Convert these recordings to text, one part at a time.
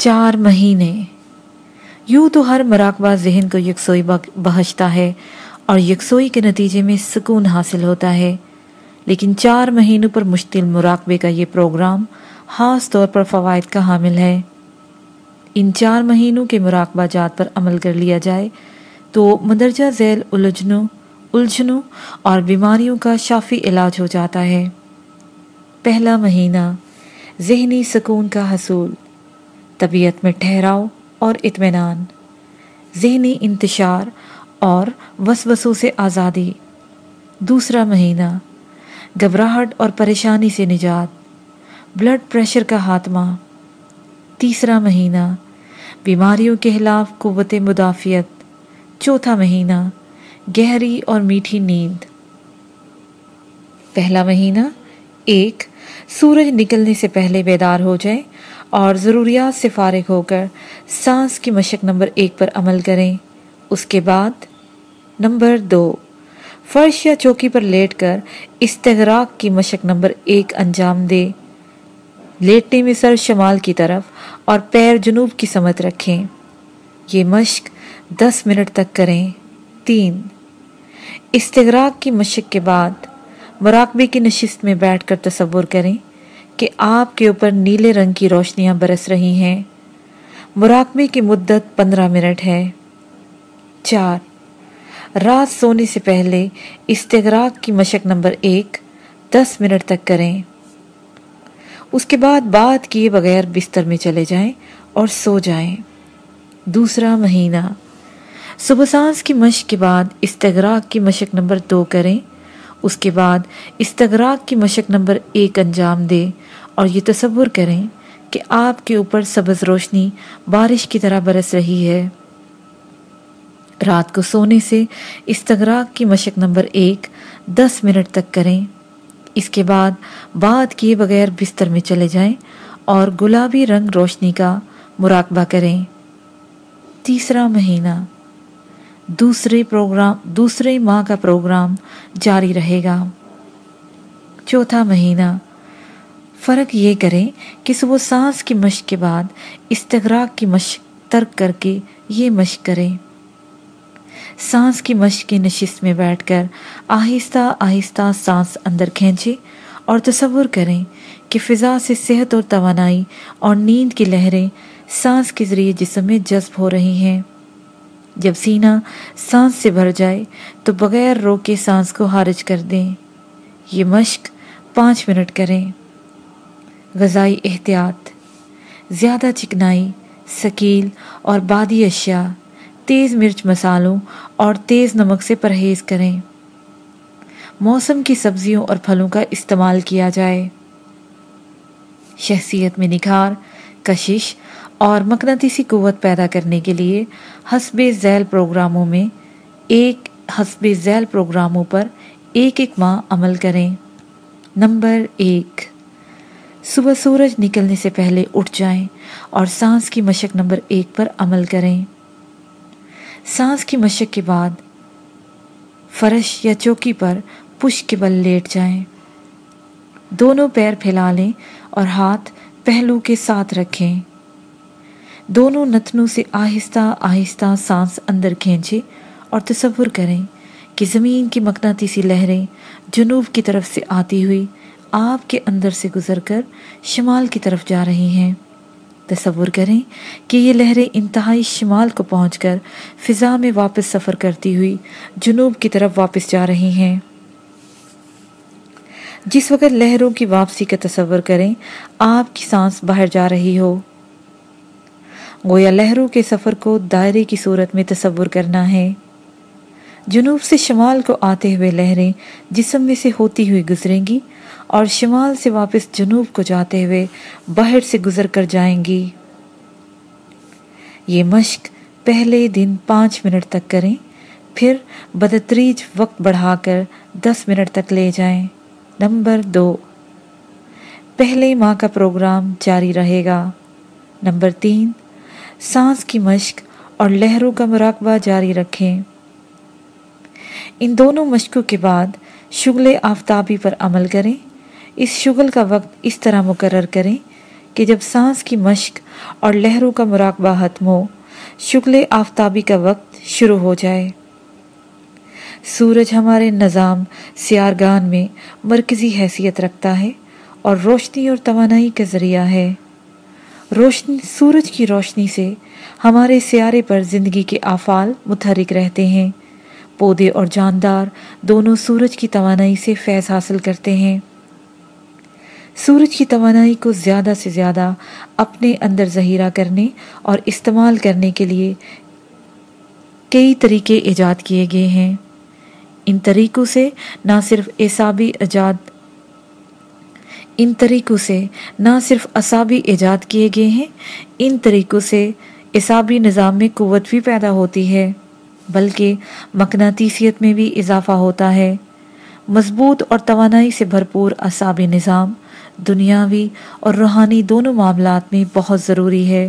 چار مہینے۔ یوں تو ہر مراقبہ ذہن کو یکسوئی بہشتا ہے اور یکسوئی کے نتیجے میں سکون حاصل ہوتا ہے۔ لیکن چار مہینوں پر مشتل مراقبے کا یہ پروگرام خاص طور پر فوائد کا حامل ہے۔ ان چار مہینوں کے مراقبہ جات پر عمل کر لیا جائے تو مدرجہ ذیل الجھنوں الجھنوں اور بیماریوں کا شافی علاج ہو جاتا ہے۔ پہلا مہینہ، ذہنی سکون کا حصول۔ طبیعت میں ٹھہراؤ اور اطمینان۔ ذہنی انتشار اور وسوسوں سے آزادی۔ دوسرا مہینہ۔ گھبراہٹ اور پریشانی سے نجات۔ بلڈ پریشر کا خاتمہ۔ تیسرا مہینہ۔ بیماریوں کے خلاف قوت مدافعت۔ چوتھا مہینہ۔ گہری اور میٹھی نیند۔ پہلا مہینہ۔ ایک، سورج نکلنے سے پہلے بیدار ہو جائے اور ضروریات سے فارغ ہو کر سانس کی مشق نمبر ایک پر عمل کریں۔ اس کے بعد نمبر دو، فرش یا چوکی پر لیٹ کر استغراق کی مشق نمبر ایک انجام دے لیٹنے میں سر شمال کی طرف اور پیر جنوب کی سمت رکھیں۔ یہ مشق دس منٹ تک کریں۔ تین، استغراق کی مشق کے بعد مراقبے کی نشست میں بیٹھ کر تصور کریں۔ کہ آپ کے اوپر نیلے رنگ کی روشنیاں برس رہی ہیں۔ مراقبے کی مدت پندرہ منٹ ہے۔ چار، رات سونے سے پہلے استغراق کی مشق نمبر ایک، دس منٹ تک کریں۔ اس کے بعد بات کیے بغیر بستر میں چلے جائیں اور سو جائیں۔ دوسرا مہینہ۔ صبح سانس کی مشق کے بعد استغراق کی مشق نمبر دو کریں۔ اس کے بعد استغراق کی مشق نمبر ایک انجام دے اور یہ تصور کریں کہ آپ کے اوپر سبز روشنی بارش کی طرح برس رہی ہے۔ رات کو سونے سے استغراق کی مشق نمبر ایک دس منٹ تک کریں۔ اس کے بعد بات کیے بغیر بستر میں چلے جائیں اور گلابی رنگ روشنی کا مراقبہ کریں۔ تیسرا مہینہ۔ دوسرے پروگرام، دوسرے ماہ کا پروگرام جاری رہے گا۔ چوتھا مہینہ۔ فرق یہ کریں کہ صبح سانس کی مشق کے بعد استغراق کی مشق ترک کر کے یہ مشق کریں۔ سانس کی مشق کی نشست میں بیٹھ کر آہستہ آہستہ سانس اندر کھینچے اور تصور کریں کہ فضا سے صحت اور توانائی اور نیند کی لہریں سانس کے ذریعے جسم میں جذب ہو رہی ہیں۔ جب سینہ سانس سے بھر جائے تو بغیر روکے سانس کو خارج کر دیں۔ یہ مشق پانچ منٹ کریں۔ غذائی احتیاط، زیادہ چکنائی، سکیل اور بادی اشیاء، تیز مرچ مسالوں اور تیز نمک سے پرہیز کریں۔ موسم کی سبزیوں اور پھلوں کا استعمال کیا جائے۔ شخصیت میں نکھار کشش اور مقناطیسی قوت پیدا کرنے کے لیے حسب ذیل پروگراموں میں ایک، حسب ذیل پروگراموں پر ایک ایک ماہ عمل کریں۔ نمبر ایک صبح سورج نکلنے سے پہلے اٹھ جائیں اور سانس کی مشق نمبر ایک پر عمل کریں۔ سانس کی مشق کے بعد فرش یا چوکی پر پش کے بل لیٹ جائیں۔ دونوں پیر پھیلا لیں اور ہاتھ پہلو کے ساتھ رکھیں۔ دونوں نتنوں سے آہستہ آہستہ سانس اندر کھینچے اور تصور کریں کہ زمین کی مقناطیسی لہریں جنوب کی طرف سے آتی ہوئی آپ کے اندر سے گزر کر شمال کی طرف جا رہی ہیں۔ تصور کریں کہ یہ لہریں انتہائی شمال کو پہنچ کر فضا میں واپس سفر کرتی ہوئی جنوب کی طرف واپس جا رہی ہیں۔ جس وقت لہروں کی واپسی کا تصور کریں آپ کی سانس باہر جا رہی ہو۔ گویا لہروں کے سفر کو دائرے کی صورت میں تصور کرنا ہے۔ جنوب سے شمال کو آتے ہوئے لہریں جسم میں سے ہوتی ہوئی گزریں گی اور شمال سے واپس جنوب کو جاتے ہوئے باہر سے گزر کر جائیں گی۔ یہ مشق پہلے دن پانچ منٹ تک کریں، پھر بدتریج وقت بڑھا کر دس منٹ تک لے جائیں۔ نمبر دو، پہلے ماہ کا پروگرام جاری رہے گا۔ نمبر تین، سانس کی مشق اور لہروں کا مراقبہ جاری رکھیں۔ ان دونوں مشقوں کے بعد شغل آفتابی پر عمل کریں۔ اس شغل کا وقت اس طرح مقرر کریں کہ جب سانس کی مشق اور لہروں کا مراقبہ ختم ہو شکل آفتابی کا وقت شروع ہو جائے۔ سورج ہمارے نظام سیارگان میں مرکزی حیثیت رکھتا ہے اور روشنی اور توانائی کا ذریعہ ہے۔ روشنی سورج کی روشنی سے ہمارے سیارے پر زندگی کے آفال متحرک رہتے ہیں۔ پودے اور جاندار دونوں سورج کی توانائی سے فیض حاصل کرتے ہیں۔ سورج کی توانائی کو زیادہ سے زیادہ اپنے اندر ذہیرہ کرنے اور استعمال کرنے کے لیے کئی طریقے ایجاد کیے گئے ہیں۔ ان طریقوں سے نہ صرف اعصابی ایجاد، ان طریقوں سے نہ صرف اصابی ایجاد کیے گئے ہیں، ان طریقوں سے اعصابی نظام میں قوت بھی پیدا ہوتی ہے۔ بلکہ مقناطیسیت میں بھی اضافہ ہوتا ہے۔ مضبوط اور توانائی سے بھرپور اعصابی نظام دنیاوی اور روحانی دونوں معاملات میں بہت ضروری ہے۔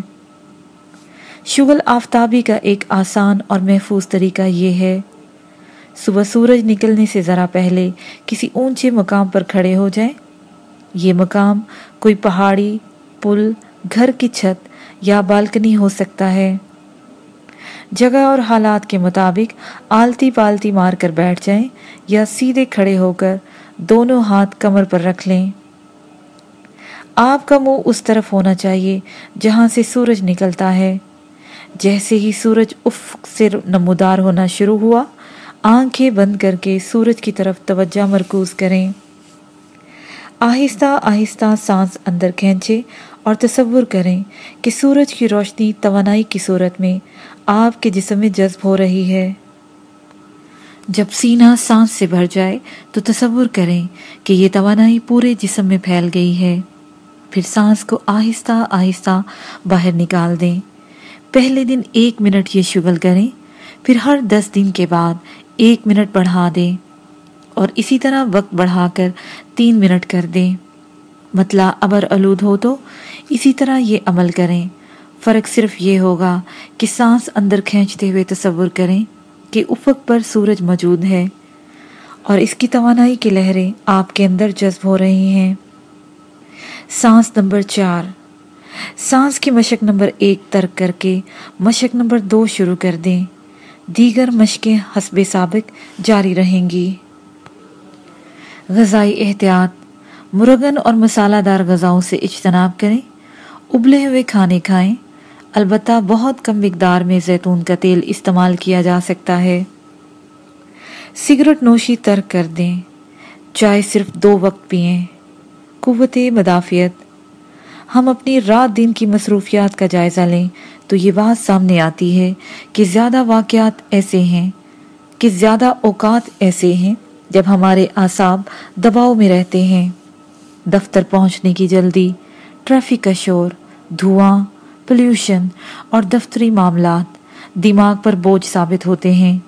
شغل آفتابی کا ایک آسان اور محفوظ طریقہ یہ ہے۔ صبح سورج نکلنے سے ذرا پہلے کسی اونچے مقام پر کھڑے ہو جائیں۔ یہ مقام کوئی پہاڑی، پل، گھر کی چھت یا بالکنی ہو سکتا ہے۔ جگہ اور حالات کے مطابق آلتی پالتی مار کر بیٹھ جائیں یا سیدھے کھڑے ہو کر دونوں ہاتھ کمر پر رکھ لیں۔ آپ کا منہ اس طرف ہونا چاہیے جہاں سے سورج نکلتا ہے۔ جیسے ہی سورج افق سے نمودار ہونا شروع ہوا، آنکھیں بند کر کے سورج کی طرف توجہ مرکوز کریں۔ آہستہ آہستہ سانس اندر کھینچے اور تصور کریں کہ سورج کی روشنی توانائی کی صورت میں آپ کے جسم میں جذب ہو رہی ہے۔ جب سینہ سانس سے بھر جائے تو تصور کریں کہ یہ توانائی پورے جسم میں پھیل گئی ہے۔ پھر سانس کو آہستہ آہستہ باہر نکال دیں۔ پہلے دن ایک منٹ یہ شغل کریں، پھر ہر دس دن کے بعد ایک منٹ بڑھا دیں اور اسی طرح وقت بڑھا کر تین منٹ کر دیں۔ مطلع ابر آلود ہو تو اسی طرح یہ عمل کریں۔ فرق صرف یہ ہوگا کہ سانس اندر کھینچتے ہوئے تصور کریں کہ افق پر سورج موجود ہے اور اس کی توانائی کی لہریں آپ کے اندر جذب ہو رہی ہیں۔ سانس نمبر چار۔ سانس کی مشق نمبر ایک ترک کر کے مشق نمبر دو شروع کر دیں۔ دیگر مشقیں حسب سابق جاری رہیں گی۔ غذائی احتیاط۔ مرغن اور مسالہ دار غذاؤں سے اجتناب کریں۔ ابلے ہوئے کھانے کھائیں۔ البتہ بہت کم مقدار میں زیتون کا تیل استعمال کیا جا سکتا ہے۔ سگرٹ نوشی ترک کر دیں۔ چائے صرف دو وقت پئیں قوت مدافعت۔ ہم اپنی رات دن کی مصروفیات کا جائزہ لیں تو یہ بات سامنے آتی ہے کہ زیادہ واقعات ایسے ہیں، کہ زیادہ اوقات ایسے ہیں جب ہمارے اعصاب دباؤ میں رہتے ہیں۔ دفتر پہنچنے کی جلدی، ٹریفک کا شور۔ دھواں پلیوشن اور دفتری معاملات دماغ پر بوجھ ثابت ہوتے ہیں۔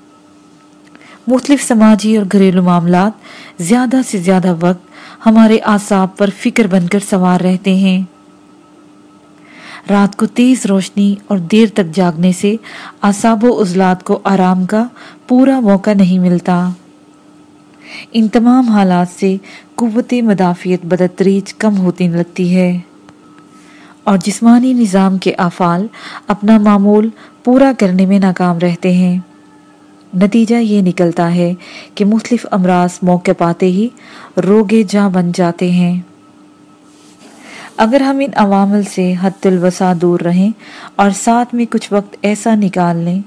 مختلف سماجی اور گھریلو معاملات زیادہ سے زیادہ وقت ہمارے اعصاب پر فکر بن کر سوار رہتے ہیں۔ رات کو تیز روشنی اور دیر تک جاگنے سے اعصاب و عزلات کو آرام کا پورا موقع نہیں ملتا۔ ان تمام حالات سے قوت مدافعت بدتریج کم ہوتی لگتی ہے۔ اور جسمانی نظام کے افعال اپنا معمول پورا کرنے میں ناکام رہتے ہیں۔ نتیجہ یہ نکلتا ہے کہ مختلف امراض موقع پاتے ہی روگے جاں بن جاتے ہیں۔ اگر ہم ان عوامل سے حد الوسع دور رہیں اور ساتھ میں کچھ وقت ایسا نکال لیں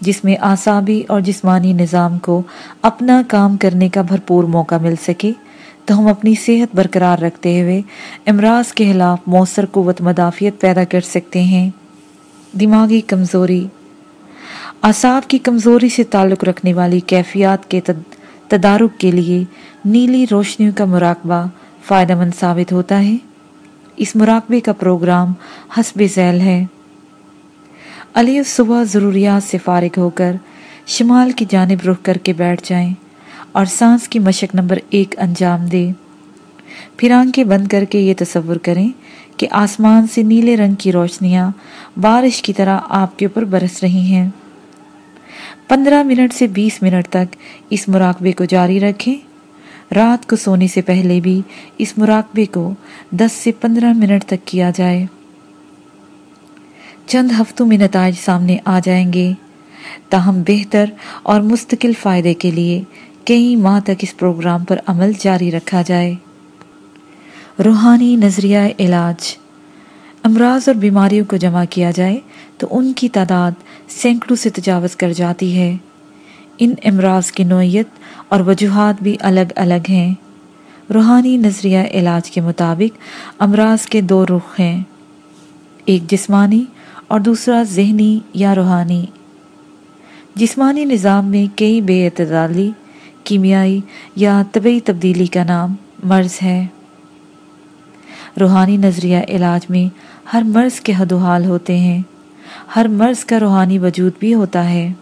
جس میں آسابی اور جسمانی نظام کو اپنا کام کرنے کا بھرپور موقع مل سکے تو ہم اپنی صحت برقرار رکھتے ہوئے امراض کے خلاف مؤثر قوت مدافعت پیدا کر سکتے ہیں۔ دماغی کمزوری۔ اعصاب کی کمزوری سے تعلق رکھنے والی کیفیات کے تدارک کے لیے نیلی روشنیوں کا مراقبہ فائدہ مند ثابت ہوتا ہے۔ اس مراقبے کا پروگرام حسب ذیل ہے۔ علی صبح ضروریات سے فارغ ہو کر شمال کی جانب رخ کر کے بیٹھ جائیں۔ اور سانس کی مشق نمبر ایک انجام دے۔ پھر آنکھیں بند کر کے یہ تصور کریں کہ آسمان سے نیلے رنگ کی روشنیاں بارش کی طرح آپ کے اوپر برس رہی ہیں۔ پندرہ منٹ سے بیس منٹ تک اس مراقبے کو جاری رکھیں۔ رات کو سونے سے پہلے بھی اس مراقبے کو دس سے پندرہ منٹ تک کیا جائے۔ چند ہفتوں میں نتائج سامنے آ جائیں گے۔ تاہم بہتر اور مستقل فائدے کے لیے کئی ماہ تک اس پروگرام پر عمل جاری رکھا جائے۔ روحانی نظریہ علاج۔ امراض اور بیماریوں کو جمع کیا جائے تو ان کی تعداد سینکڑوں سے تجاوز کر جاتی ہے۔ ان امراض کی نوعیت اور وجوہات بھی الگ الگ ہیں۔ روحانی نظریہ علاج کے مطابق امراض کے دو رخ ہیں۔ ایک جسمانی اور دوسرا ذہنی یا روحانی۔ جسمانی نظام میں کئی بے اعتدالی کیمیائی یا طبعی تبدیلی کا نام مرض ہے۔ روحانی نظریہ علاج میں ہر مرض کے حد و حال ہوتے ہیں۔ ہر مرض کا روحانی وجود بھی ہوتا ہے۔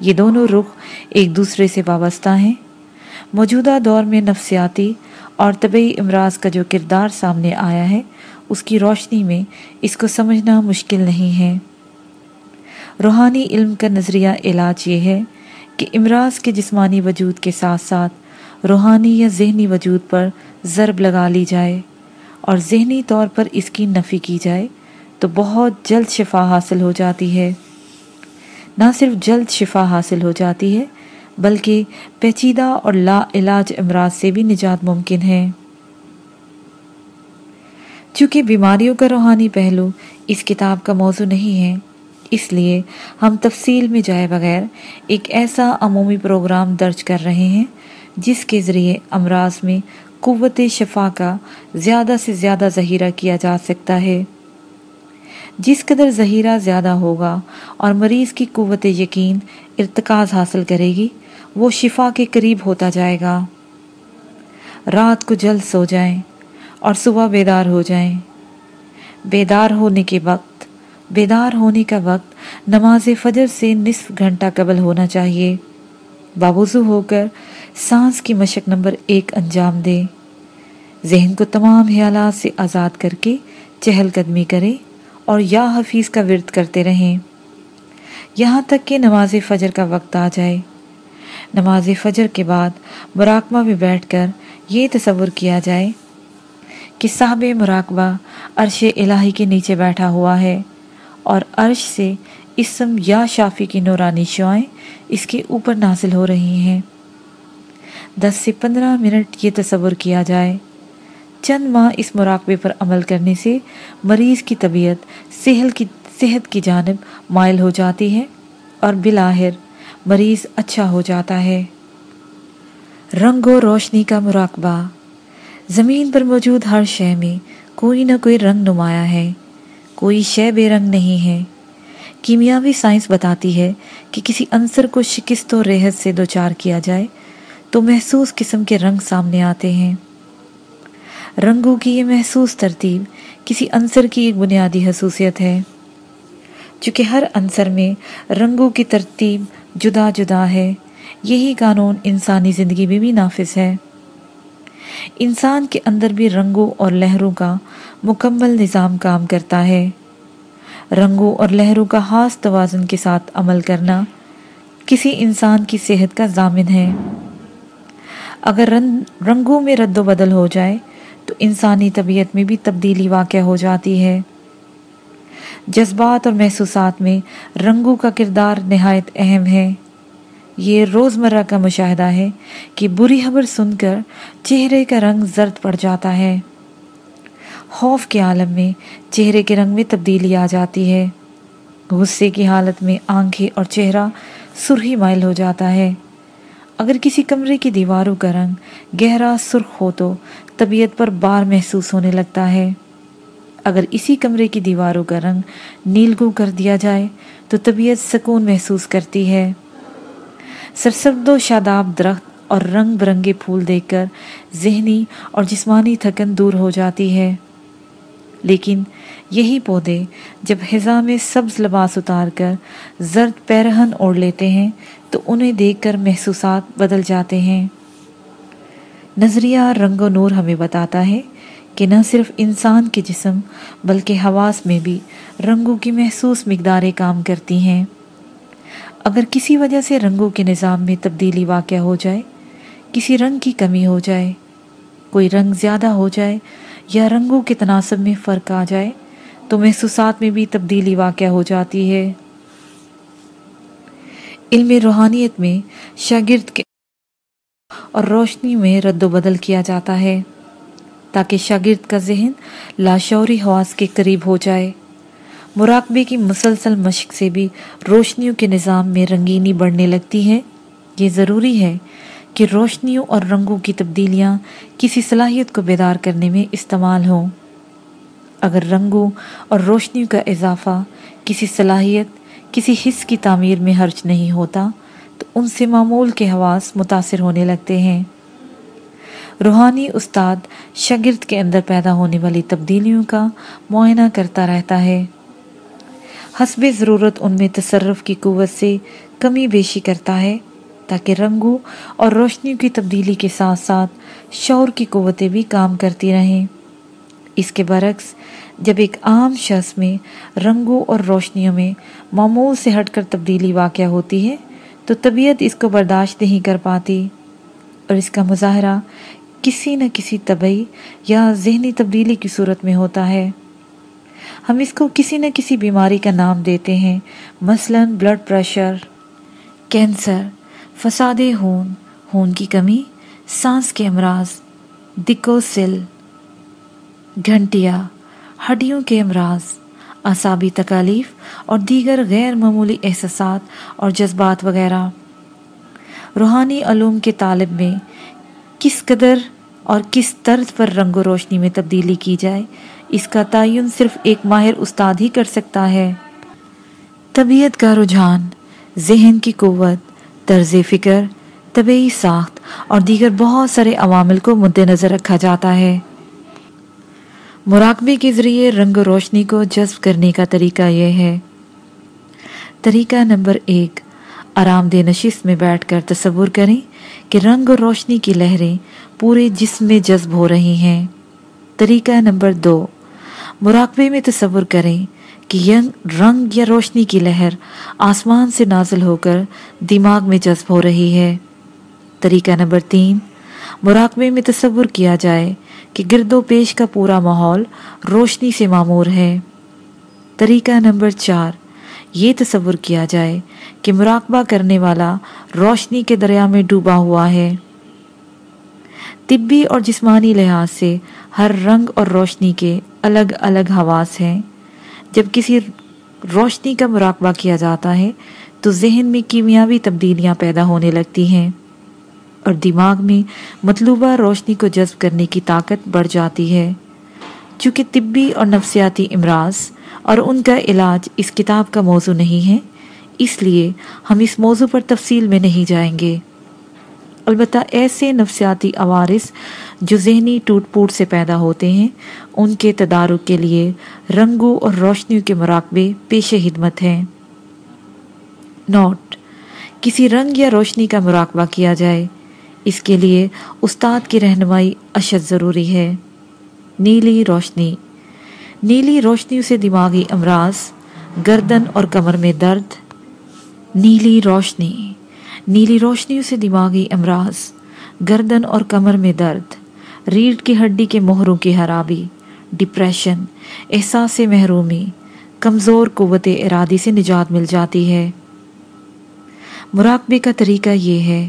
یہ دونوں رخ ایک دوسرے سے وابستہ ہیں۔ موجودہ دور میں نفسیاتی اور طبعی امراض کا جو کردار سامنے آیا ہے، اس کی روشنی میں اس کو سمجھنا مشکل نہیں ہے۔ روحانی علم کا نظریہ علاج یہ ہے کہ امراض کے جسمانی وجود کے ساتھ ساتھ روحانی یا ذہنی وجود پر ضرب لگا لی جائے اور ذہنی طور پر اس کی نفی کی جائے تو بہت جلد شفا حاصل ہو جاتی ہے۔ نہ صرف جلد شفا حاصل ہو جاتی ہے، بلکہ پیچیدہ اور لا علاج امراض سے بھی نجات ممکن ہے۔ چونکہ بیماریوں کا روحانی پہلو اس کتاب کا موضوع نہیں ہے اس لیے ہم تفصیل میں جائے بغیر ایک ایسا عمومی پروگرام درج کر رہے ہیں، جس کے ذریعے امراض میں قوت شفا کا زیادہ سے زیادہ ذہیرہ کیا جا سکتا ہے۔ جس قدر ذہیرہ زیادہ ہوگا اور مریض کی قوت یقین ارتکاز حاصل کرے گی، وہ شفا کے قریب ہوتا جائے گا۔ رات کو جلد سو جائیں اور صبح بیدار ہو جائیں۔ بیدار ہونے کے وقت بیدار ہونے کا وقت نماز فجر سے نصف گھنٹہ قبل ہونا چاہیے۔ بابوزو ہو کر سانس کی مشق نمبر ایک انجام دے۔ ذہن کو تمام خیالات سے آزاد کر کے چہل قدمی کرے اور یا حفیظ کا ورد کرتے رہیں۔ یہاں تک کہ نماز فجر کا وقت آ جائے۔ نماز فجر کے بعد مراقبہ میں بیٹھ کر یہ تصور کیا جائے کہ صاحب مراقبہ عرش الہی کے نیچے بیٹھا ہوا ہے۔ اور عرش سے اسم یا شافی کی نورانی شعائیں اس کے اوپر نازل ہو رہی ہیں۔ دس سے پندرہ منٹ یہ تصور کیا جائے۔ چند ماہ اس مراقبے پر عمل کرنے سے مریض کی طبیعت، صحت کی صحت کی جانب مائل ہو جاتی ہے اور بلاہر مریض اچھا ہو جاتا ہے۔ رنگ و روشنی کا مراقبہ۔ زمین پر موجود ہر شے میں کوئی نہ کوئی رنگ نمایاں ہے۔ کوئی شے بے رنگ نہیں ہے۔ کیمیاوی سائنس بتاتی ہے کہ کسی عنصر کو شکست و ریحت سے دوچار کیا جائے تو محسوس قسم کے رنگ سامنے آتے ہیں۔ رنگوں کی یہ محسوس ترتیب کسی عنصر کی ایک بنیادی خصوصیت ہے۔ چونکہ ہر عنصر میں رنگوں کی ترتیب جدا جدا ہے، یہی قانون انسانی زندگی میں بھی نافذ ہے۔ انسان کے اندر بھی رنگوں اور لہروں کا مکمل نظام کام کرتا ہے۔ رنگوں اور لہروں کا خاص توازن کے ساتھ عمل کرنا کسی انسان کی صحت کا ضامن ہے۔ اگر رنگوں میں رد و بدل ہو جائے تو انسانی طبیعت میں بھی تبدیلی واقع ہو جاتی ہے۔ جذبات اور محسوسات میں رنگوں کا کردار نہایت اہم ہے۔ یہ روزمرہ کا مشاہدہ ہے کہ بری خبر سن کر چہرے کا رنگ زرد پڑ جاتا ہے۔ خوف کے عالم میں چہرے کے رنگ میں تبدیلی آ جاتی ہے۔ غصے کی حالت میں آنکھیں اور چہرہ سرخی مائل ہو جاتا ہے۔ اگر کسی کمرے کی دیواروں کا رنگ گہرا سرخ ہو تو طبیعت پر بار محسوس ہونے لگتا ہے۔ اگر اسی کمرے کی دیواروں کا رنگ نیلگو کر دیا جائے تو طبیعت سکون محسوس کرتی ہے۔ سرسرد و شاداب درخت اور رنگ برنگے پھول دیکھ کر ذہنی اور جسمانی تھکن دور ہو جاتی ہے۔ لیکن یہی پودے جب حضا میں سبز لباس اتار کر زرد پیرہن اوڑھ لیتے ہیں، تو انہیں دیکھ کر محسوسات بدل جاتے ہیں۔ نظریہ رنگ و نور ہمیں بتاتا ہے کہ نہ صرف انسان کے جسم، بلکہ حواس میں بھی رنگوں کی محسوس مقداریں کام کرتی ہیں۔ اگر کسی وجہ سے رنگوں کے نظام میں تبدیلی واقع ہو جائے، کسی رنگ کی کمی ہو جائے، کوئی رنگ زیادہ ہو جائے یا رنگوں کے تناسب میں فرق آ جائے، تو محسوسات میں بھی تبدیلی واقع ہو جاتی ہے۔ علم روحانیت میں شاگرد کے اور روشنی میں رد و بدل کیا جاتا ہے، تاکہ شاگرد کا ذہن لاشعوری حواس کے قریب ہو جائے۔ مراقبے کی مسلسل مشق سے بھی روشنیوں کے نظام میں رنگینی بڑھنے لگتی ہے۔ یہ ضروری ہے کہ روشنیوں اور رنگوں کی تبدیلیاں کسی صلاحیت کو بیدار کرنے میں استعمال ہوں۔ اگر رنگوں اور روشنیوں کا اضافہ کسی صلاحیت، کسی حص کی تعمیر میں حرچ نہیں ہوتا، تو ان سے معمول کے حواس متاثر ہونے لگتے ہیں۔ روحانی استاد شگرد کے اندر پیدا ہونے والی تبدیلیوں کا معائنہ کرتا رہتا ہے۔ حسب ضرورت ان میں تصرف کی قوت سے کمی بیشی کرتا ہے۔ تاکہ رنگوں اور روشنیوں کی تبدیلی کے ساتھ ساتھ شور کی قوتیں بھی کام کرتی رہیں۔ اس کے برعکس، جب ایک عام شخص میں رنگوں اور روشنیوں میں معمول سے ہٹ کر تبدیلی واقع ہوتی ہے، تو طبیعت اس کو برداشت نہیں کر پاتی۔ اور اس کا مظاہرہ کسی نہ کسی طبعی یا ذہنی تبدیلی کی صورت میں ہوتا ہے۔ ہم اس کو کسی نہ کسی بیماری کا نام دیتے ہیں، مثلا بلڈ پریشر، کینسر۔ فساد خون خون کی کمی، سانس کے امراض دکو سل گھنٹیا ہڈیوں کے امراض، اعصابی تکالیف اور دیگر غیر معمولی احساسات اور جذبات وغیرہ۔ روحانی علوم کے طالب میں کس قدر اور کس طرز پر رنگ و روشنی میں تبدیلی کی جائے، اس کا تعین صرف ایک ماہر استاد ہی کر سکتا ہے۔ طبیعت کا رجحان، ذہن کی قوت طرز فکر طبعی ساخت اور دیگر بہت سارے عوامل کو مد نظر رکھا جاتا ہے۔ مراقبے کے ذریعے رنگ و روشنی کو جذب کرنے کا طریقہ یہ ہے۔ طریقہ نمبر ایک، آرام دہ نشست میں بیٹھ کر تصور کریں کہ رنگ اور روشنی کی لہریں پورے جسم میں جذب ہو رہی ہیں۔ طریقہ نمبر دو، مراقبے میں تصور کریں کہ رنگ یا روشنی کی لہر آسمان سے نازل ہو کر دماغ میں جذب ہو رہی ہے۔ طریقہ نمبر تین، مراقبے میں تصور کیا جائے کہ گرد و پیش کا پورا ماحول روشنی سے معمور ہے۔ طریقہ نمبر چار، یہ تصور کیا جائے کہ مراقبہ کرنے والا روشنی کے دریا میں ڈوبا ہوا ہے۔ طبی اور جسمانی لحاظ سے ہر رنگ اور روشنی کے الگ الگ حواس ہیں۔ جب کسی روشنی کا مراقبہ کیا جاتا ہے، تو ذہن میں کیمیاوی تبدیلیاں پیدا ہونے لگتی ہیں اور دماغ میں مطلوبہ روشنی کو جذب کرنے کی طاقت بڑھ جاتی ہے۔ چونکہ طبی اور نفسیاتی امراض اور ان کا علاج اس کتاب کا موضوع نہیں ہے، اس لیے ہم اس موضوع پر تفصیل میں نہیں جائیں گے۔ البتہ ایسے نفسیاتی عوارث جو ذہنی ٹوٹ پوٹ سے پیدا ہوتے ہیں، ان کے تدارک کے لیے رنگوں اور روشنیوں کے مراقبے پیش خدمت ہیں۔ نوٹ، کسی رنگ یا روشنی کا مراقبہ کیا جائے، اس کے لیے استاد کی رہنمائی اشد ضروری ہے۔ نیلی روشنی نیلی روشنی سے دماغی امراض، گردن اور کمر میں درد۔ نیلی روشنی نیلی روشنی سے دماغی امراض، گردن اور کمر میں درد، ریڑھ کی ہڈی کے مہروں کی خرابی ڈپریشن احساس محرومی، کمزور قوت ارادی سے نجات مل جاتی ہے۔ مراقبے کا طریقہ یہ ہے،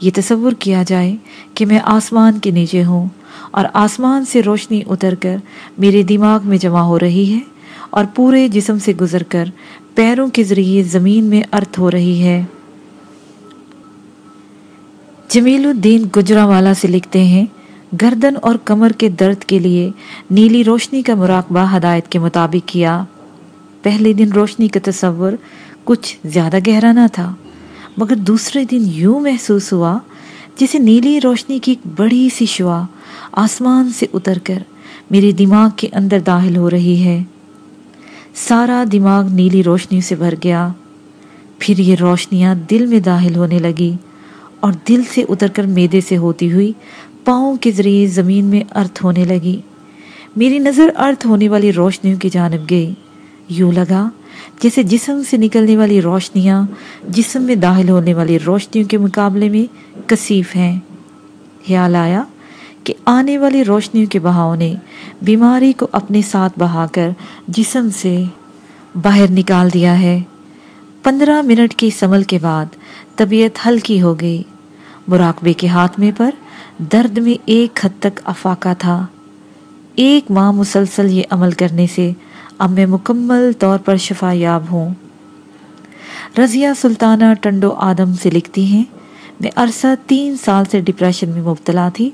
یہ تصور کیا جائے کہ میں آسمان کے نیچے ہوں اور آسمان سے روشنی اتر کر میرے دماغ میں جمع ہو رہی ہے اور پورے جسم سے گزر کر پیروں کے ذریعے زمین میں ارتھ ہو رہی ہے۔ جمیل الدین گجرا والا سے لکھتے ہیں، گردن اور کمر کے درد کے لیے نیلی روشنی کا مراقبہ ہدایت کے مطابق کیا۔ پہلے دن روشنی کا تصور کچھ زیادہ گہرا نہ تھا، مگر دوسرے دن یوں محسوس ہوا جسے نیلی روشنی کی ایک بڑی سی شعا آسمان سے اتر کر میرے دماغ کے اندر داخل ہو رہی ہے۔ سارا دماغ نیلی روشنی سے بھر گیا۔ پھر یہ روشنیاں دل میں داخل ہونے لگی۔ اور دل سے اتر کر میدے سے ہوتی ہوئی پاؤں کے ذریعے زمین میں ارتھ ہونے لگی۔ میری نظر ارتھ ہونے والی روشنیوں کی جانب گئی۔ یوں لگا جیسے جسم سے نکلنے والی روشنیاں جسم میں داخل ہونے والی روشنیوں کے مقابلے میں کثیف ہیں۔ خیال آیا کہ آنے والی روشنیوں کے بہاؤ نے بیماری کو اپنے ساتھ بہا کر جسم سے باہر نکال دیا ہے۔ پندرہ منٹ کی سمل کے بعد طبیعت ہلکی ہو گئی۔ مراقبے کے ہاتھ میں پر درد میں ایک حد تک افاقہ تھا۔ ایک ماہ مسلسل یہ عمل کرنے سے اب میں مکمل طور پر شفا یاب ہوں۔ رضیہ سلطانہ ٹنڈو آدم سے لکھتی ہیں، میں عرصہ تین سال سے ڈپریشن میں مبتلا تھی،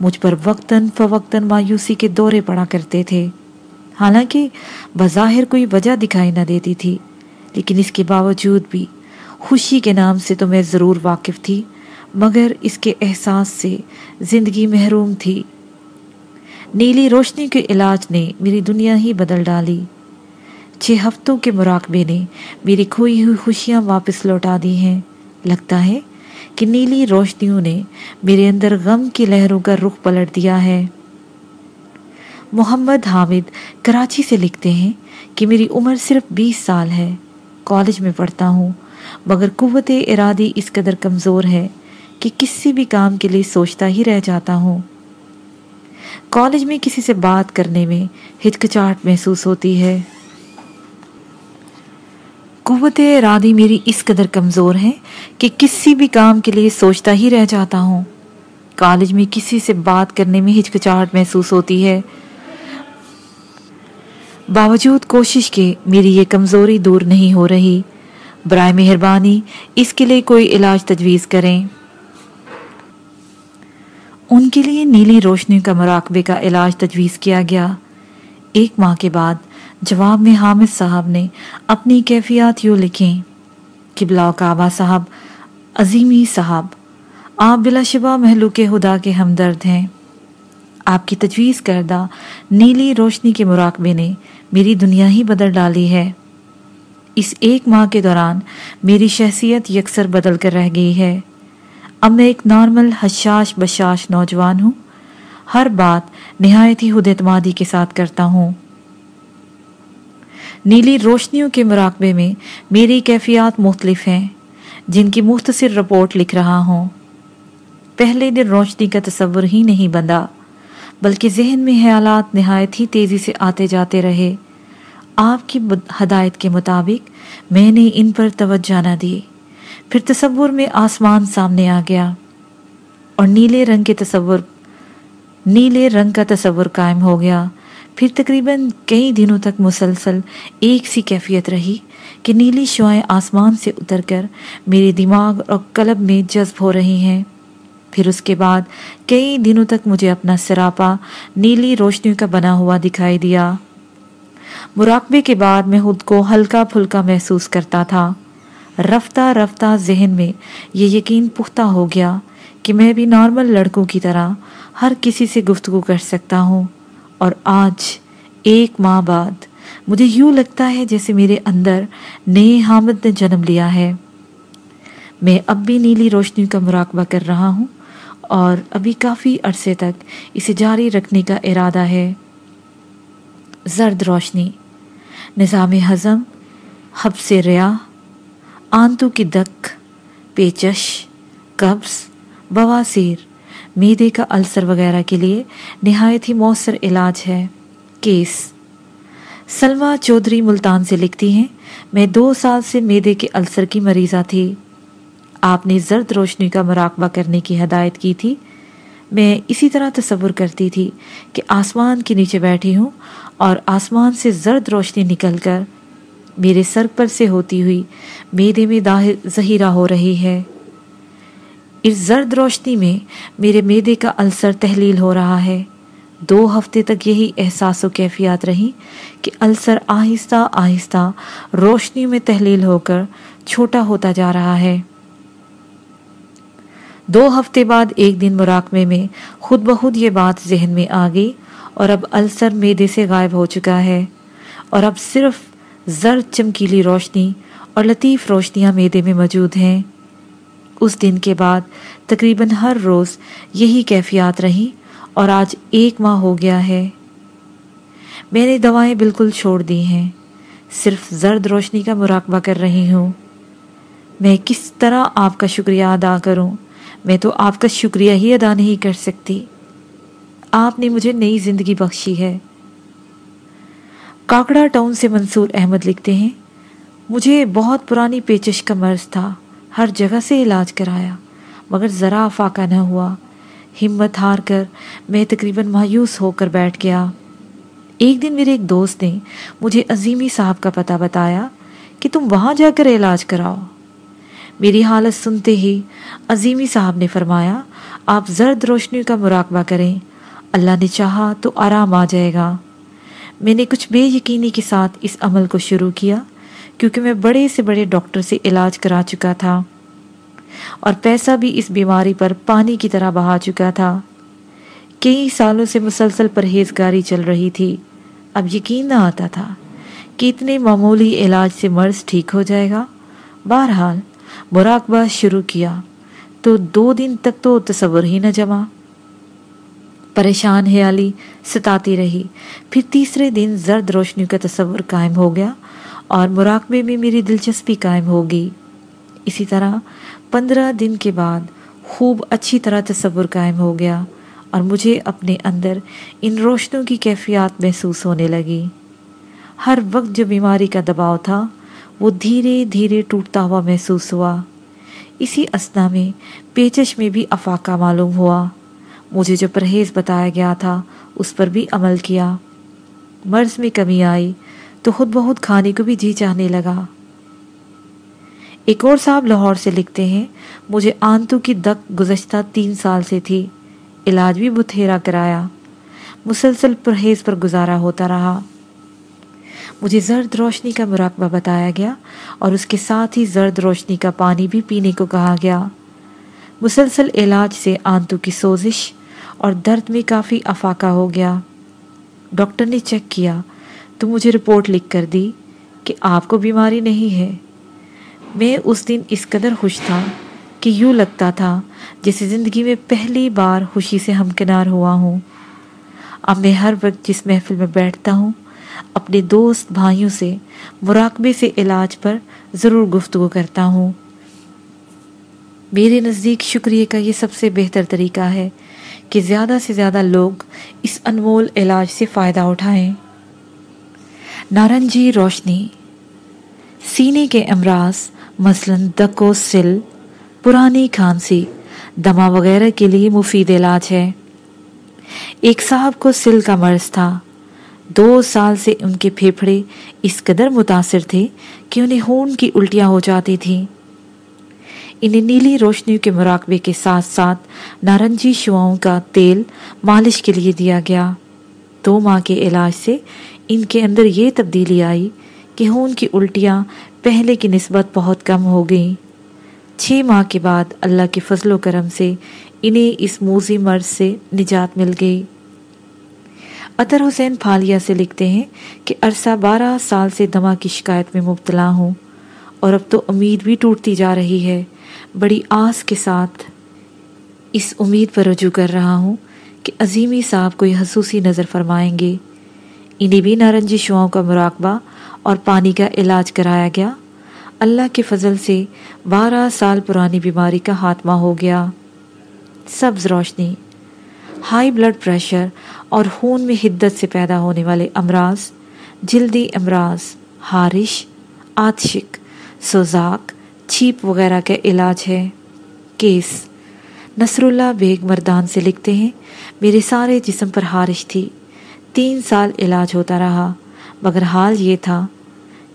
مجھ پر وقتاً فوقتاً مایوسی کے دورے پڑا کرتے تھے۔ حالانکہ بظاہر کوئی وجہ دکھائی نہ دیتی تھی، لیکن اس کے باوجود بھی خوشی کے نام سے تو میں ضرور واقف تھی۔ مگر اس کے احساس سے زندگی محروم تھی۔ نیلی روشنی کے علاج نے میری دنیا ہی بدل ڈالی۔ چھ ہفتوں کے مراقبے نے میری کھوئی ہوئی خوشیاں واپس لوٹا دی ہیں۔ لگتا ہے کہ نیلی روشنیوں نے میرے اندر غم کی لہروں کا رخ پلٹ دیا ہے۔ محمد حامد کراچی سے لکھتے ہیں کہ میری عمر صرف بیس سال ہے۔ کالج میں پڑھتا ہوں، مگر قوت ارادی اس قدر کمزور ہے۔ کہ کسی بھی کام کے لیے سوچتا ہی رہ جاتا ہوں۔ کالج میں کسی سے بات کرنے میں ہچکچاہٹ محسوس ہوتی ہے۔ قوت ارادی میری اس قدر کمزور ہے کہ کسی بھی کام کے لیے سوچتا ہی رہ جاتا ہوں۔ کالج میں کسی سے بات کرنے میں ہچکچاہٹ محسوس ہوتی ہے۔ باوجود کوشش کے میری یہ کمزوری دور نہیں ہو رہی۔ برائے مہربانی اس کے لیے کوئی علاج تجویز کریں۔ ان کے لیے نیلی روشنی کا مراقبے کا علاج تجویز کیا گیا۔ ایک ماہ کے بعد جواب میں حامد صاحب نے اپنی کیفیات یوں لکھیں، قبلہ کعبہ صاحب، عظیمی صاحب، آپ بلا شبہ محلو کے خدا کے ہمدرد ہیں۔ آپ کی تجویز کردہ نیلی روشنی کے مراقبے نے میری دنیا ہی بدل ڈالی ہے۔ اس ایک ماہ کے دوران میری شخصیت یکسر بدل کر رہ گئی ہے۔ اب میں ایک نارمل حشاش بشاش نوجوان ہوں۔ ہر بات نہایت ہی خود اعتمادی کے ساتھ کرتا ہوں۔ نیلی روشنیوں کے مراقبے میں میری کیفیات مختلف ہیں، جن کی مختصر رپورٹ لکھ رہا ہوں۔ پہلے دن روشنی کا تصور ہی نہیں بندہ بلکہ ذہن میں خیالات نہایت ہی تیزی سے آتے جاتے رہے۔ آپ کی ہدایت کے مطابق میں نے ان پر توجہ نہ دی۔ پھر تصور میں آسمان سامنے آ گیا اور نیلے رنگ کے تصور نیلے رنگ کا تصور قائم ہو گیا۔ پھر تقریباً کئی دنوں تک مسلسل ایک سی کیفیت رہی کہ نیلی شعائیں آسمان سے اتر کر میرے دماغ اور قلب میں جذب ہو رہی ہیں۔ پھر اس کے بعد کئی دنوں تک مجھے اپنا سراپا نیلی روشنیوں کا بنا ہوا دکھائی دیا۔ مراقبے کے بعد میں خود کو ہلکا پھلکا محسوس کرتا تھا۔ رفتہ رفتہ ذہن میں یہ یقین پختہ ہو گیا کہ میں بھی نارمل لڑکوں کی طرح ہر کسی سے گفتگو کر سکتا ہوں۔ اور آج ایک ماہ بعد مجھے یوں لگتا ہے جیسے میرے اندر نئے حامد نے جنم لیا ہے۔ میں اب بھی نیلی روشنی کا مراقبہ کر رہا ہوں اور ابھی کافی عرصے تک اسے جاری رکھنے کا ارادہ ہے۔ زرد روشنی، نظام ہضم حب سے ریا آنتوں کی دک پیچش، قبض، بواسیر، میدے کا السر وغیرہ کے لیے نہایت ہی مؤثر علاج ہے۔ کیس۔ سلمہ چودھری ملتان سے لکھتی ہیں، میں دو سال سے میدے کے السر کی مریضہ تھی۔ آپ نے زرد روشنی کا مراقبہ کرنے کی ہدایت کی تھی۔ میں اسی طرح تصور کرتی تھی کہ آسمان کے نیچے بیٹھی ہوں اور آسمان سے زرد روشنی نکل کر میرے سر پر سے ہوتی ہوئی میدے میں ظہیرہ ہو رہی ہے۔ اس زرد روشنی میں میرے میدے کا السر تحلیل ہو رہا ہے۔ دو ہفتے تک یہی احساس و کیفیات رہی کہ السر آہستہ آہستہ روشنی میں تحلیل ہو کر چھوٹا ہوتا جا رہا ہے۔ دو ہفتے بعد ایک دن مراقبے میں خود بخود یہ بات ذہن میں آ گئی اور اب السر میدے سے غائب ہو چکا ہے اور اب صرف زرد چمکیلی روشنی اور لطیف روشنیاں میدے میں موجود ہیں۔ اس دن کے بعد تقریباً ہر روز یہی کیفیات رہی اور آج ایک ماہ ہو گیا ہے۔ میں نے دوائیں بالکل چھوڑ دی ہیں، صرف زرد روشنی کا مراقبہ کر رہی ہوں۔ میں کس طرح آپ کا شکریہ ادا کروں؟ میں تو آپ کا شکریہ ہی ادا نہیں کر سکتی۔ آپ نے مجھے نئی زندگی بخشی ہے۔ کاکڑا ٹاؤن سے منصور احمد لکھتے ہیں، مجھے بہت پرانی پیچش کا مرض تھا، ہر جگہ سے علاج کرایا، مگر ذرا فاقہ نہ ہوا۔ ہمت ہار کر میں تقریباً مایوس ہو کر بیٹھ گیا۔ ایک دن میرے ایک دوست نے مجھے عظیمی صاحب کا پتہ بتایا کہ تم وہاں جا کر علاج کراؤ۔ میری حالت سنتے ہی عظیمی صاحب نے فرمایا، آپ زرد روشنی کا مراقبہ کریں، اللہ نے چاہا تو آرام آ جائے گا۔ میں نے کچھ بے یقینی کے ساتھ اس عمل کو شروع کیا، کیونکہ میں بڑے سے بڑے ڈاکٹر سے علاج کرا چکا تھا اور پیسہ بھی اس بیماری پر پانی کی طرح بہا چکا تھا۔ کئی سالوں سے مسلسل پرہیزگاری چل رہی تھی۔ اب یقین نہ آتا تھا کہ اتنے معمولی علاج سے مرض ٹھیک ہو جائے گا۔ بہرحال مراقبہ شروع کیا تو دو دن تک تو تصور ہی نہ جمع۔ پریشان حیالی ستاتی رہی۔ پھر تیسرے دن زرد روشنی کا تصور قائم ہو گیا اور مراقبے میں میری دلچسپی قائم ہوگی۔ اسی طرح پندرہ دن کے بعد خوب اچھی طرح تصور قائم ہو گیا اور مجھے اپنے اندر ان روشنوں کی کیفیات محسوس ہونے لگی۔ ہر وقت جو بیماری کا دباؤ تھا، وہ دھیرے دھیرے ٹوٹتا ہوا محسوس ہوا۔ اسی اسنا میں پیچش میں بھی افاقہ معلوم ہوا۔ مجھے جو پرہیز بتایا گیا تھا، اس پر بھی عمل کیا۔ مرض میں کمی آئی تو خود بہت کھانے کو بھی جی چاہنے لگا۔ ایک اور صاحب لاہور سے لکھتے ہیں، مجھے آنتو کی دق گزشتہ تین سال سے تھی، علاج بھی بتھیرا کرایا۔ مسلسل پرہیز پر گزارا ہوتا رہا۔ مجھے زرد روشنی کا مراقبہ بتایا گیا اور اس کے ساتھ ہی زرد روشنی کا پانی بھی پینے کو کہا گیا۔ مسلسل علاج سے آنتو کی سوزش اور درد میں کافی افاقہ ہو گیا۔ ڈاکٹر نے چیک کیا تو مجھے رپورٹ لکھ کر دی کہ آپ کو بیماری نہیں ہے۔ میں اس دن اس قدر خوش تھا کہ یوں لگتا تھا جیسے زندگی میں پہلی بار خوشی سے ہمکنار ہوا ہوں۔ اب میں ہر وقت جس محفل میں بیٹھتا ہوں، اپنے دوست بھائیوں سے مراقبے سے علاج پر ضرور گفتگو کرتا ہوں۔ میرے نزدیک شکریہ کا یہ سب سے بہتر طریقہ ہے کہ زیادہ سے زیادہ لوگ اس انمول علاج سے فائدہ اٹھائیں۔ نارنجی روشنی، سینے کے امراض، مثلا دکو سل، پرانی کھانسی، دما وغیرہ کے لیے مفید علاج ہے۔ ایک صاحب کو سل کا مرض تھا۔ دو سال سے ان کے پھیپھڑے اس قدر متاثر تھے کہ انہیں خون کی الٹیاں ہو جاتی تھیں۔ انہیں نیلی روشنی کے مراقبے کے ساتھ ساتھ نارنجی شواؤں کا تیل مالش کے لیے دیا گیا۔ دو ماہ کے علاج سے ان کے اندر یہ تبدیلی آئی کہ خون کی الٹیاں پہلے کی نسبت بہت کم ہو گئیں۔ چھ ماہ کے بعد اللہ کے فضل و کرم سے انہیں اس موزی مرض سے نجات مل گئی۔ اطر حسین پھالیا سے لکھتے ہیں کہ عرصہ بارہ سال سے دما کی شکایت میں مبتلا ہوں۔ اور اب تو امید بھی ٹوٹتی جا رہی ہے۔ بڑی آس کے ساتھ اس امید پر رجوع کر رہا ہوں کہ عظیمی صاحب کوئی حسوسی نظر فرمائیں گے۔ انہیں بھی نارنجی شعاؤں کا مراقبہ اور پانی کا علاج کرایا گیا۔ اللہ کے فضل سے بارہ سال پرانی بیماری کا خاتمہ ہو گیا۔ سبز روشنی، ہائی بلڈ پریشر اور خون میں حدت سے پیدا ہونے والے امراض، جلدی امراض ہارش آتشک سوزاک، چھیپ وغیرہ کا علاج ہے کیس۔ نصر اللہ بیگ مردان سے لکھتے ہیں، میرے سارے جسم پر ہارش تھی۔ تین سال علاج ہوتا رہا، مگر حال یہ تھا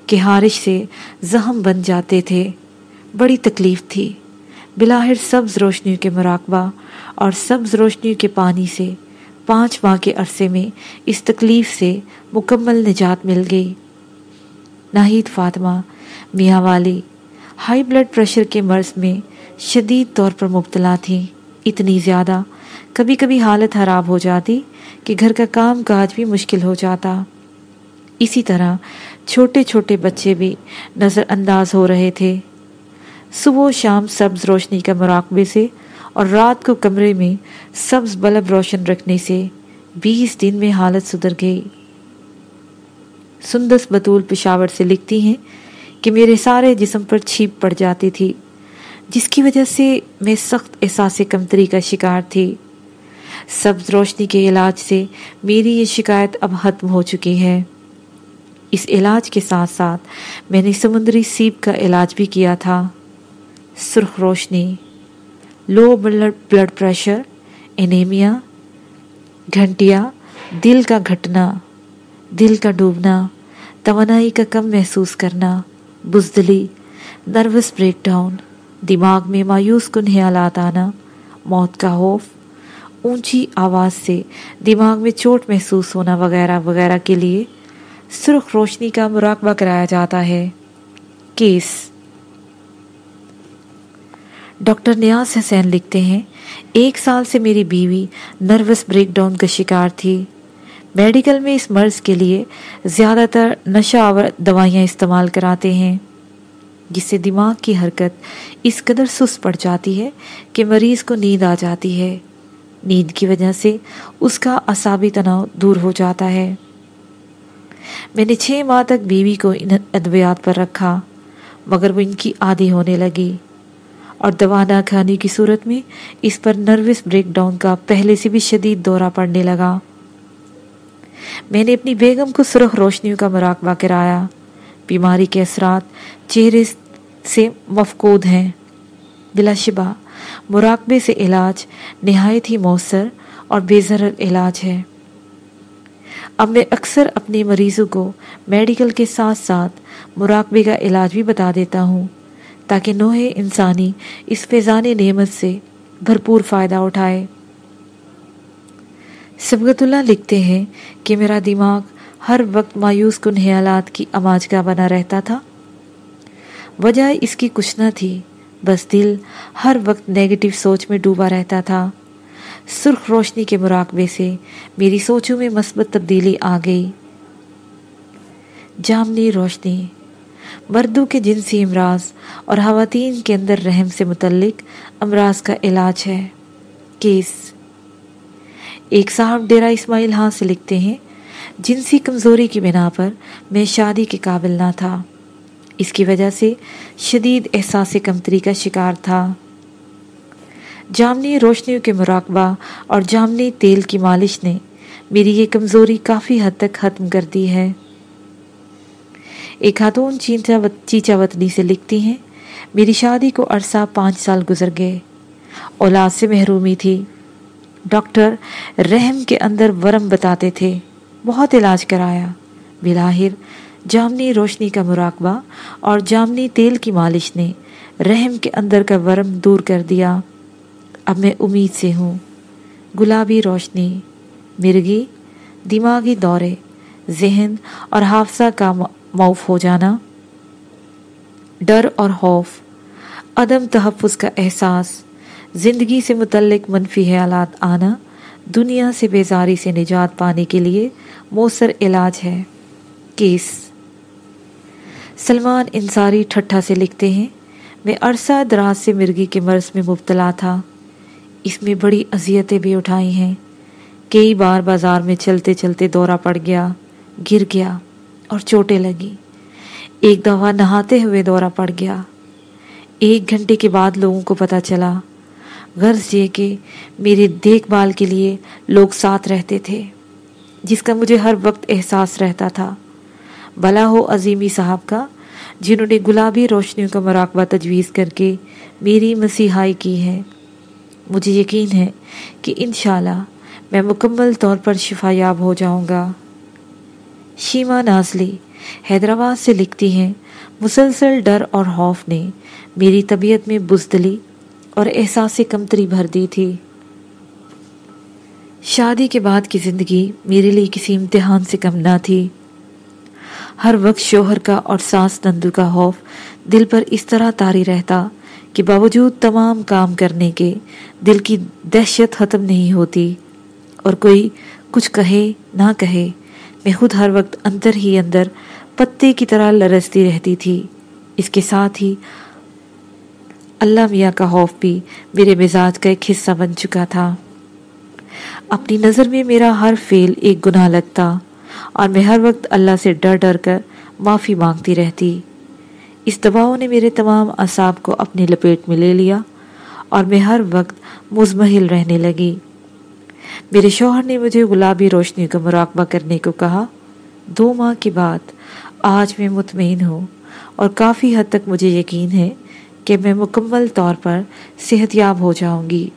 کہ ہارش سے زہم بن جاتے تھے۔ بڑی تکلیف تھی۔ بلاہر سبز روشنی کے مراقبہ اور سبز روشنی کے پانی سے پانچ ماہ کے عرصے میں اس تکلیف سے مکمل نجات مل گئی۔ ناہید فاطمہ میاں والی، ہائی بلڈ پریشر کے مرض میں شدید طور پر مبتلا تھی۔ اتنی زیادہ کبھی کبھی حالت خراب ہو جاتی کہ گھر کا کام کاج بھی مشکل ہو جاتا۔ اسی طرح چھوٹے چھوٹے بچے بھی نظر انداز ہو رہے تھے۔ صبح و شام سبز روشنی کا مراقبے سے اور رات کو کمرے میں سبز بلب روشن رکھنے سے بیس دن میں حالت سدھر گئی۔ سندس بطول پشاور سے لکھتی ہیں کہ میرے سارے جسم پر چھیپ پڑ جاتی تھی، جس کی وجہ سے میں سخت احساس کمتری کا شکار تھی۔ سبز روشنی کے علاج سے میری یہ شکایت اب ختم ہو چکی ہے۔ اس علاج کے ساتھ ساتھ میں نے سمندری سیپ کا علاج بھی کیا تھا۔ سرخ روشنی لو بلڈ پریشر انیمیا گھنٹیا دل کا گھٹنا، دل کا ڈوبنا، توانائی کا کم محسوس کرنا۔ بزدلی، نروس بریک ڈاؤن، دماغ میں مایوس کن خیالات آنا، موت کا خوف، اونچی آواز سے دماغ میں چوٹ محسوس ہونا وغیرہ وغیرہ کے لیے سرخ روشنی کا مراقبہ کرایا جاتا ہے۔ کیس۔ ڈاکٹر نیاز حسین لکھتے ہیں، ایک سال سے میری بیوی نروس بریک ڈاؤن کا شکار تھی۔ میڈیکل میں اس مرض کے لیے زیادہ تر نشہ آور دوائیاں استعمال کراتے ہیں، جس سے دماغ کی حرکت اس قدر سست پڑ جاتی ہے کہ مریض کو نیند آ جاتی ہے۔ نیند کی وجہ سے اس کا اصابی تناؤ دور ہو جاتا ہے۔ میں نے چھ ماہ تک بیوی کو ان ادویات پر رکھا، مگر وہ ان کی عادی ہونے لگی۔ اور دوا نہ کھانے کی صورت میں اس پر نروس بریک ڈاؤن کا پہلے سے بھی شدید دورہ پڑنے لگا۔ میں نے اپنی بیگم کو سرخ روشنیوں کا مراقبہ کرایا۔ بیماری کے اثرات چہرے سے مفقود ہیں۔ بلا شبہ، مراقبے سے علاج نہایت ہی مؤثر اور بے ضرر علاج ہے۔ اب میں اکثر اپنے مریضوں کو میڈیکل کے ساتھ ساتھ مراقبے کا علاج بھی بتا دیتا ہوں تاکہ نوح انسانی اس فیضان نعمت سے بھرپور فائدہ اٹھائے۔ سبغت اللہ لکھتے ہیں کہ میرا دماغ ہر وقت مایوس کن خیالات کی آماج کا بنا رہتا تھا۔ وجہ اس کی کچھ نہ تھی، بس دل ہر وقت نیگیٹو سوچ میں ڈوبا رہتا تھا۔ سرخ روشنی کے مراقبے سے میری سوچوں میں مثبت تبدیلی آ گئی۔ جامنی روشنی، مردوں کے جنسی امراض اور خواتین کے اندر رحم سے متعلق امراض کا علاج ہے۔ کیس ایک صاحب ڈیرا اسماعیل ہاں سے لکھتے ہیں، جنسی کمزوری کی بنا پر میں شادی کے قابل نہ تھا۔ اس کی وجہ سے شدید احساس کمتری کا شکار تھا۔ جامنی روشنیوں کے مراقبہ اور جامنی تیل کی مالش نے میری یہ کمزوری کافی حد تک ختم کر دی ہے۔ ایک خاتون چیچا وطنی سے لکھتی ہیں، میری شادی کو عرصہ پانچ سال گزر گئے، اولاد سے محرومی تھی۔ ڈاکٹر رحم کے اندر ورم بتاتے تھے، بہت علاج کرایا۔ بلاہر، جامنی روشنی کا مراقبہ اور جامنی تیل کی مالش نے رحم کے اندر کا ورم دور کر دیا۔ اب میں امید سے ہوں، گلابی روشنی مرگی دماغی دورے، ذہن اور حافظہ کا معاف ہو جانا۔ ڈر اور خوف، عدم تحفظ کا احساس۔ زندگی سے متعلق منفی خیالات آنا، دنیا سے بیزاری سے نجات پانے کے لیے مؤثر علاج ہے۔ کیس۔ سلمان انصاری ٹھٹھا سے لکھتے ہیں، میں عرصہ دراز سے مرگی کے مرض میں مبتلا تھا۔ اس میں بڑی اذیتیں بھی اٹھائی ہیں۔ کئی بار بازار میں چلتے چلتے دورہ پڑ گیا، گر گیا اور چوٹیں لگی ایک دفعہ نہاتے ہوئے دورہ پڑ گیا۔ ایک گھنٹے کے بعد لوگوں کو پتہ چلا غرض یہ کہ میرے دیکھ بھال کے لیے لوگ ساتھ رہتے تھے، جس کا مجھے ہر وقت احساس رہتا تھا۔ بلا ہو عظیمی صاحب کا، جنہوں نے گلابی روشنیوں کا مراقبہ تجویز کر کے میری مسیحائی کی ہے۔ مجھے یقین ہے کہ انشاءاللہ میں مکمل طور پر شفا یاب ہو جاؤں گا۔ شیما نازلی حیدرآباد سے لکھتی ہیں، مسلسل ڈر اور خوف نے میری طبیعت میں بزدلی اور احساس کمتری بھر دی تھی۔ شادی کے بعد کی زندگی میرے لیے کسی امتحان سے کم نہ تھی۔ ہر وقت شوہر کا اور سانس نندو کا خوف دل پر اس طرح تاری رہتا کہ باوجود تمام کام کرنے کے دل کی دہشت ختم نہیں ہوتی اور کوئی کچھ کہے نہ کہے، میں خود ہر وقت اندر ہی اندر پتے کی طرح لرزتی رہتی تھی۔ اس کے ساتھ ہی اللہ میاں کا خوف بھی میرے مزاج کا ایک حصہ بن چکا تھا۔ اپنی نظر میں میرا ہر فیل ایک گناہ لگتا اور میں ہر وقت اللہ سے ڈر ڈر کر معافی مانگتی رہتی۔ اس دواؤں نے میرے تمام اعصاب کو اپنی لپیٹ میں لے لیا اور میں ہر وقت مزمحل رہنے لگی۔ میرے شوہر نے مجھے گلابی روشنی کا مراقبہ کرنے کو کہا، دو ماہ کے بعد آج میں مطمئن ہوں اور کافی حد تک مجھے یقین ہے کہ میں مکمل طور پر صحت یاب ہو جاؤں گی۔